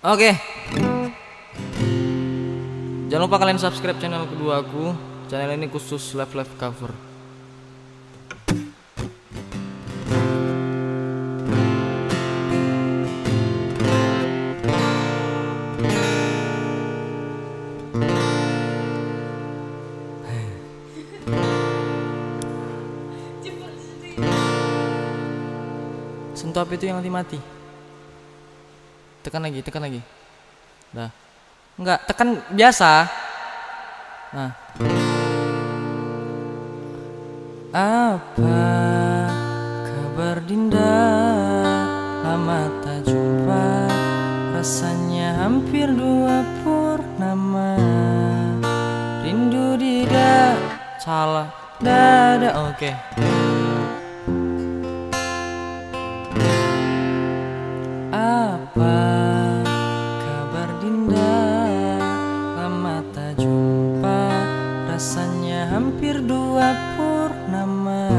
Oke. Jangan lupa kalian subscribe channel kedua aku. Channel ini khusus live live cover. Sentuh api itu yang nanti mati. Tekan lagi, tekan lagi. Dah. Enggak, tekan biasa. Nah. Apa kabar Dinda? Lama tak jumpa. Rasanya hampir dua purnama. Rindu di da salah dada. Oke. Apa hampir dua purnama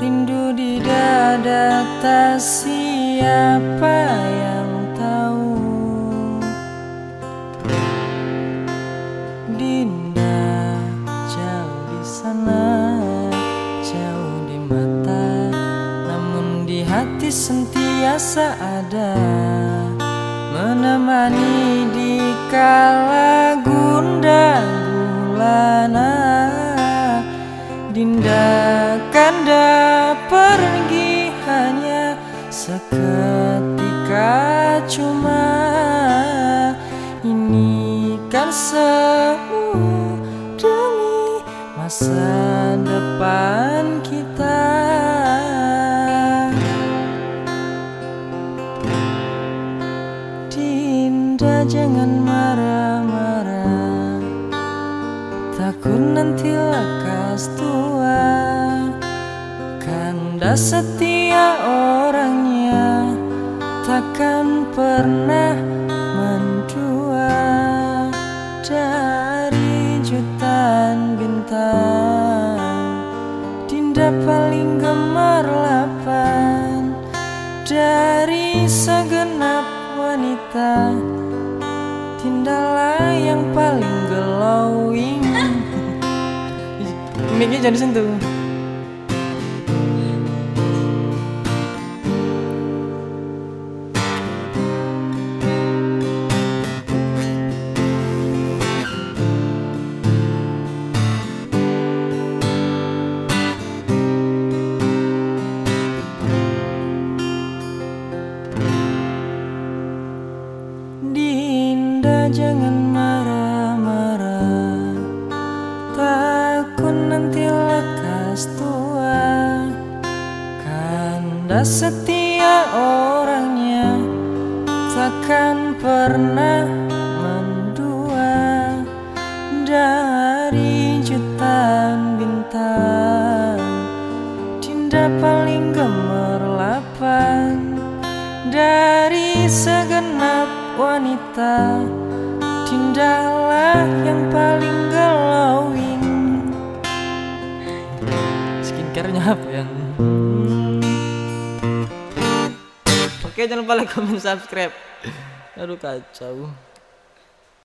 Rindu di dada tak siapa yang tahu. Dinda jauh di sana Jauh di mata Namun di hati sentiasa ada Menemani di kala Kan semua demi masa depan kita. Dinda jangan marah-marah. Takut nanti lekas tua. Kanda setia orangnya. Takkan Dinda paling gemerlapan Dari segenap wanita. Dindalah yang paling glowing Mic-nya jangan disentuh jangan marah-marah. Takut nanti lekas tua. Kanda setia orangnya Takkan pernah mendua. Dari jutaan bintang Dinda paling gemerlapan Dari segenap wanita Dindalah yang paling glowing. Skincare-nya apa yang? Oke jangan lupa like, comment, subscribe. Aduh kacau